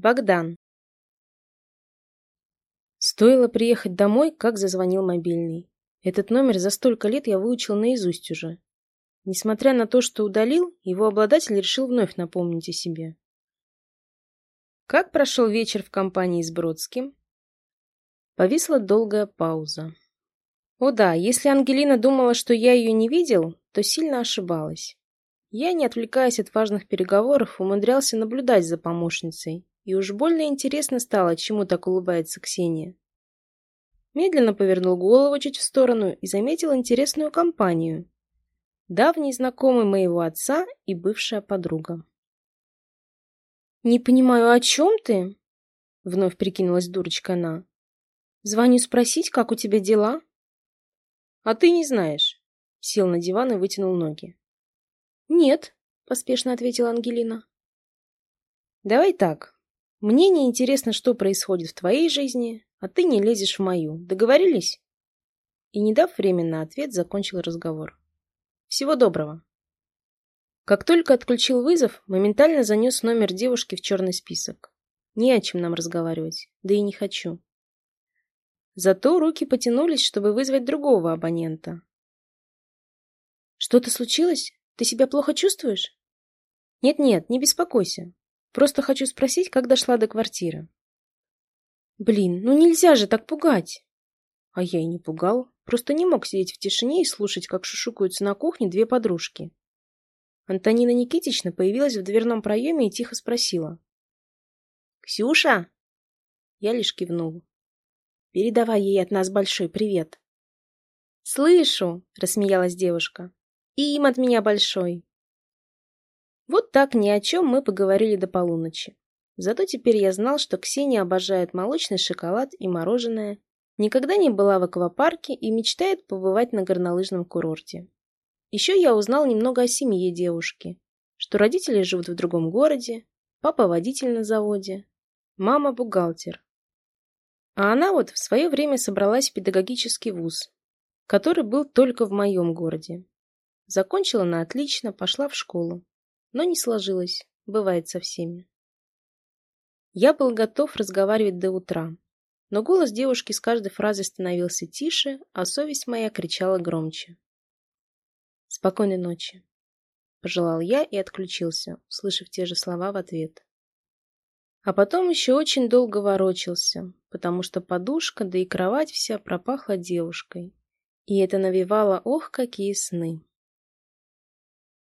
Богдан. Стоило приехать домой, как зазвонил мобильный. Этот номер за столько лет я выучил наизусть уже. Несмотря на то, что удалил, его обладатель решил вновь напомнить о себе. Как прошел вечер в компании с Бродским? Повисла долгая пауза. О да, если Ангелина думала, что я ее не видел, то сильно ошибалась. Я, не отвлекаясь от важных переговоров, умудрялся наблюдать за помощницей, и уж больно интересно стало, чему так улыбается Ксения. Медленно повернул голову чуть в сторону и заметил интересную компанию. Давний знакомый моего отца и бывшая подруга. «Не понимаю, о чем ты?» Вновь прикинулась дурочка она. «Звоню спросить, как у тебя дела?» «А ты не знаешь». Сел на диван и вытянул ноги. «Нет», — поспешно ответила Ангелина. «Давай так. Мне не интересно, что происходит в твоей жизни, а ты не лезешь в мою. Договорились?» И, не дав времени на ответ, закончил разговор. «Всего доброго». Как только отключил вызов, моментально занес номер девушки в черный список. Не о чем нам разговаривать, да и не хочу. Зато руки потянулись, чтобы вызвать другого абонента. «Что-то случилось? Ты себя плохо чувствуешь?» «Нет-нет, не беспокойся. Просто хочу спросить, как дошла до квартиры». «Блин, ну нельзя же так пугать!» А я и не пугал, просто не мог сидеть в тишине и слушать, как шушукаются на кухне две подружки. Антонина Никитична появилась в дверном проеме и тихо спросила. «Ксюша?» Я лишь кивнул. «Передавай ей от нас большой привет». «Слышу!» — рассмеялась девушка. «И им от меня большой». Вот так ни о чем мы поговорили до полуночи. Зато теперь я знал, что Ксения обожает молочный шоколад и мороженое, никогда не была в аквапарке и мечтает побывать на горнолыжном курорте. Еще я узнал немного о семье девушки, что родители живут в другом городе, папа водитель на заводе, мама бухгалтер. А она вот в свое время собралась в педагогический вуз, который был только в моем городе. Закончила на отлично, пошла в школу. Но не сложилось, бывает со всеми. Я был готов разговаривать до утра, но голос девушки с каждой фразой становился тише, а совесть моя кричала громче. Спокойной ночи. Пожелал я и отключился, услышав те же слова в ответ. А потом еще очень долго ворочался, потому что подушка, да и кровать вся пропахла девушкой. И это навевало, ох, какие сны.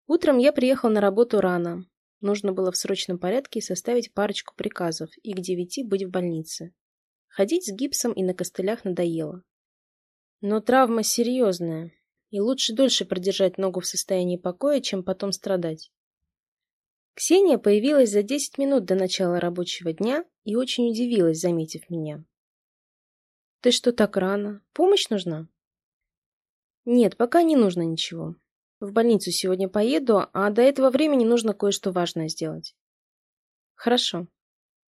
Утром я приехал на работу рано. Нужно было в срочном порядке составить парочку приказов и к девяти быть в больнице. Ходить с гипсом и на костылях надоело. Но травма серьезная, и лучше дольше продержать ногу в состоянии покоя, чем потом страдать. Ксения появилась за 10 минут до начала рабочего дня и очень удивилась, заметив меня. «Ты что так рано? Помощь нужна?» «Нет, пока не нужно ничего. В больницу сегодня поеду, а до этого времени нужно кое-что важное сделать». «Хорошо».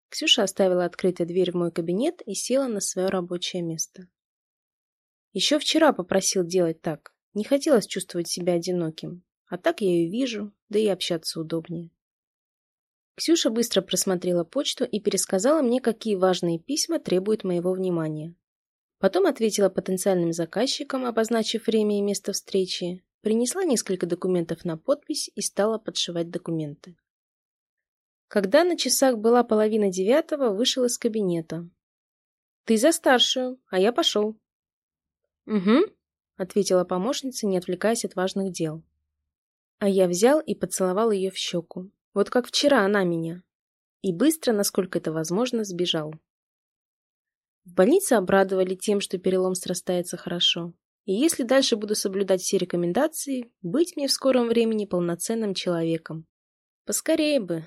Ксюша оставила открытой дверь в мой кабинет и села на свое рабочее место. Еще вчера попросил делать так. Не хотелось чувствовать себя одиноким. А так я ее вижу, да и общаться удобнее. Ксюша быстро просмотрела почту и пересказала мне, какие важные письма требуют моего внимания. Потом ответила потенциальным заказчикам, обозначив время и место встречи, принесла несколько документов на подпись и стала подшивать документы. Когда на часах была половина девятого, вышел из кабинета. «Ты за старшую, а я пошел». «Угу», ответила помощница, не отвлекаясь от важных дел. А я взял и поцеловал ее в щеку. Вот как вчера она меня. И быстро, насколько это возможно, сбежал. В больнице обрадовали тем, что перелом срастается хорошо. И если дальше буду соблюдать все рекомендации, быть мне в скором времени полноценным человеком. Поскорее бы.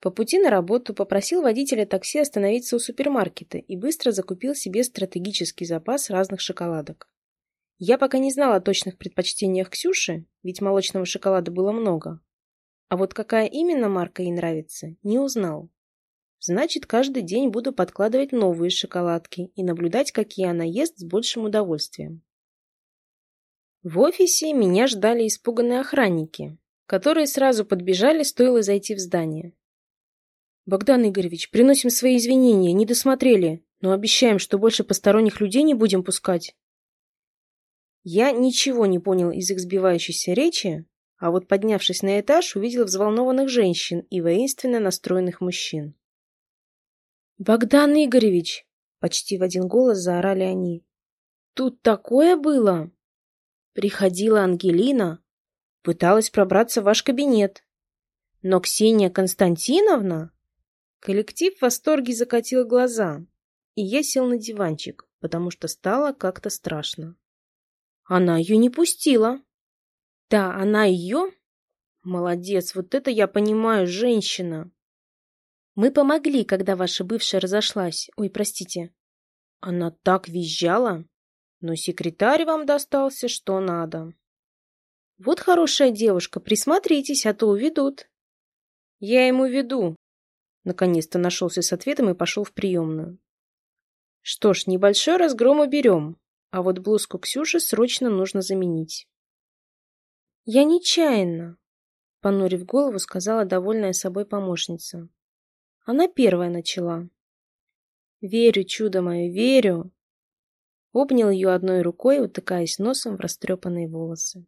По пути на работу попросил водителя такси остановиться у супермаркета и быстро закупил себе стратегический запас разных шоколадок. Я пока не знала о точных предпочтениях Ксюши, ведь молочного шоколада было много. А вот какая именно марка ей нравится, не узнал. Значит, каждый день буду подкладывать новые шоколадки и наблюдать, какие она ест с большим удовольствием. В офисе меня ждали испуганные охранники, которые сразу подбежали, стоило зайти в здание. Богдан Игоревич, приносим свои извинения, не досмотрели, но обещаем, что больше посторонних людей не будем пускать. Я ничего не понял из их сбивающейся речи, а вот поднявшись на этаж, увидел взволнованных женщин и воинственно настроенных мужчин. «Богдан Игоревич!» — почти в один голос заорали они. «Тут такое было!» Приходила Ангелина, пыталась пробраться в ваш кабинет. Но Ксения Константиновна... Коллектив в восторге закатил глаза, и я сел на диванчик, потому что стало как-то страшно. Она ее не пустила. Да, она ее? Молодец, вот это я понимаю, женщина. Мы помогли, когда ваша бывшая разошлась. Ой, простите. Она так визжала. Но секретарь вам достался что надо. Вот хорошая девушка, присмотритесь, а то уведут. Я ему веду. Наконец-то нашелся с ответом и пошел в приемную. Что ж, небольшой разгром уберем, а вот блузку Ксюши срочно нужно заменить. Я нечаянно, понурив голову, сказала довольная собой помощница. Она первая начала. Верю, чудо мое, верю. Обнял ее одной рукой, утыкаясь носом в растрепанные волосы.